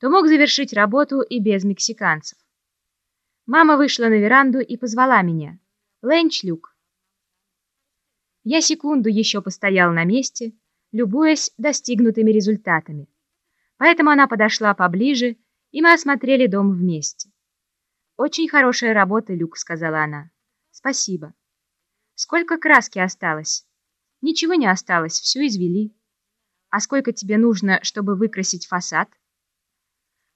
то мог завершить работу и без мексиканцев. Мама вышла на веранду и позвала меня. «Ленч, Люк!» Я секунду еще постоял на месте, любуясь достигнутыми результатами. Поэтому она подошла поближе, и мы осмотрели дом вместе. «Очень хорошая работа, Люк», — сказала она. «Спасибо». «Сколько краски осталось?» «Ничего не осталось, все извели». «А сколько тебе нужно, чтобы выкрасить фасад?»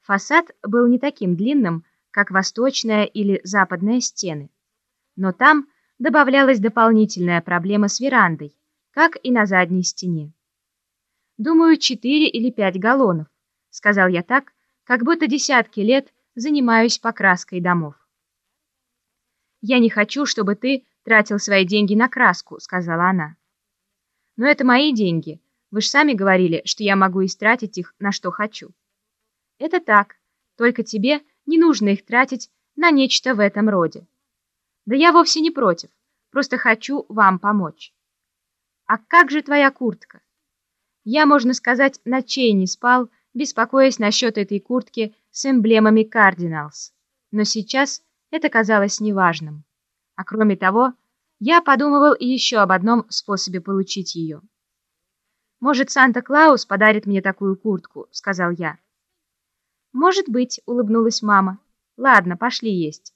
Фасад был не таким длинным, как восточная или западная стены. Но там добавлялась дополнительная проблема с верандой, как и на задней стене. «Думаю, четыре или пять галлонов», — сказал я так, как будто десятки лет занимаюсь покраской домов. «Я не хочу, чтобы ты тратил свои деньги на краску», — сказала она. «Но это мои деньги. Вы же сами говорили, что я могу истратить их на что хочу». «Это так. Только тебе не нужно их тратить на нечто в этом роде». «Да я вовсе не против. Просто хочу вам помочь». «А как же твоя куртка?» Я, можно сказать, ночей не спал, беспокоясь насчет этой куртки с эмблемами Cardinals. Но сейчас это казалось неважным. А кроме того, я подумывал еще об одном способе получить ее. «Может, Санта-Клаус подарит мне такую куртку», — сказал я. «Может быть», — улыбнулась мама. «Ладно, пошли есть».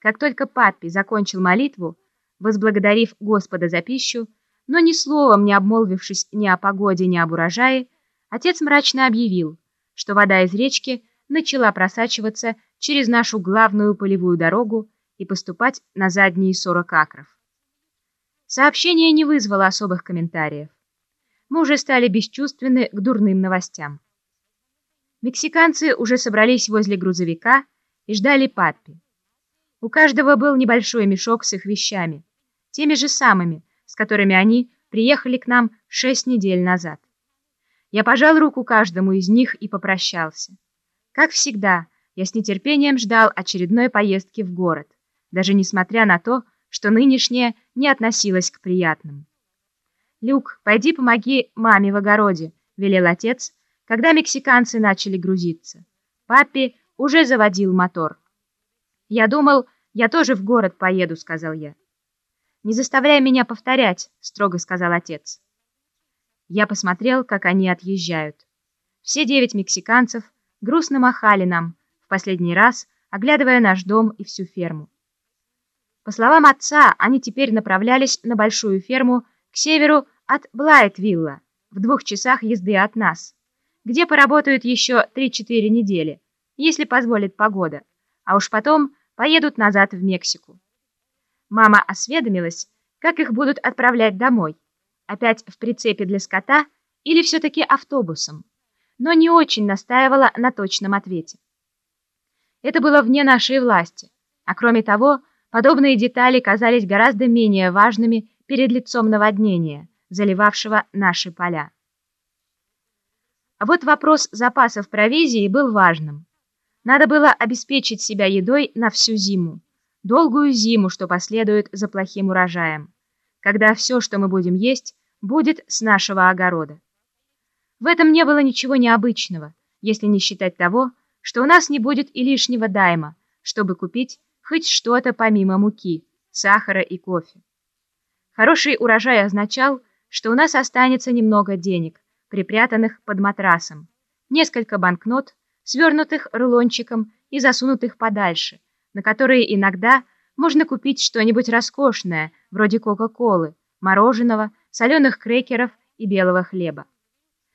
Как только папи закончил молитву, возблагодарив Господа за пищу, но ни словом не обмолвившись ни о погоде, ни об урожае, отец мрачно объявил, что вода из речки начала просачиваться через нашу главную полевую дорогу и поступать на задние 40 акров. Сообщение не вызвало особых комментариев. Мы уже стали бесчувственны к дурным новостям. Мексиканцы уже собрались возле грузовика и ждали Паппи. У каждого был небольшой мешок с их вещами, теми же самыми, с которыми они приехали к нам шесть недель назад. Я пожал руку каждому из них и попрощался. Как всегда, я с нетерпением ждал очередной поездки в город, даже несмотря на то, что нынешняя не относилась к приятным. «Люк, пойди помоги маме в огороде», — велел отец, когда мексиканцы начали грузиться. Папи уже заводил мотор. «Я думал, я тоже в город поеду», — сказал я. «Не заставляй меня повторять», — строго сказал отец. Я посмотрел, как они отъезжают. Все девять мексиканцев грустно махали нам, в последний раз оглядывая наш дом и всю ферму. По словам отца, они теперь направлялись на большую ферму к северу от Блайтвилла, в двух часах езды от нас, где поработают еще 3-4 недели, если позволит погода, а уж потом поедут назад в Мексику. Мама осведомилась, как их будут отправлять домой. Опять в прицепе для скота или все-таки автобусом, но не очень настаивала на точном ответе. Это было вне нашей власти, а кроме того, подобные детали казались гораздо менее важными перед лицом наводнения, заливавшего наши поля. А вот вопрос запасов провизии был важным. Надо было обеспечить себя едой на всю зиму, долгую зиму, что последует за плохим урожаем, когда все, что мы будем есть, будет с нашего огорода. В этом не было ничего необычного, если не считать того, что у нас не будет и лишнего дайма, чтобы купить хоть что-то помимо муки, сахара и кофе. Хороший урожай означал, что у нас останется немного денег, припрятанных под матрасом, несколько банкнот, свернутых рулончиком и засунутых подальше, на которые иногда можно купить что-нибудь роскошное, вроде Кока-Колы, мороженого, соленых крекеров и белого хлеба.